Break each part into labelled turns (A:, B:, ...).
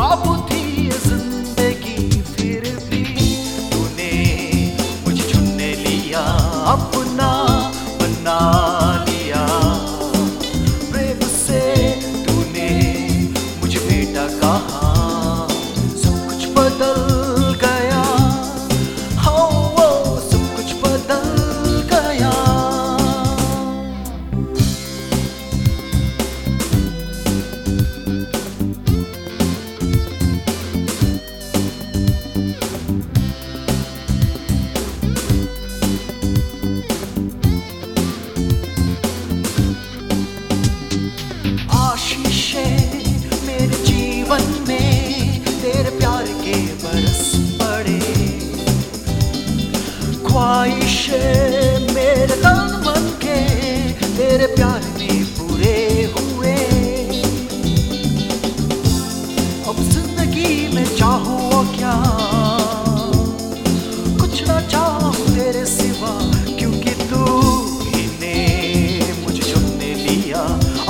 A: बेकाब थी ये ज़िंदगी फिर भी। तूने मुझे चुन लिया, अपना बना लिया। प्रेम से तूने मुझे बेटा कहा Bye.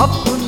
A: 바쁜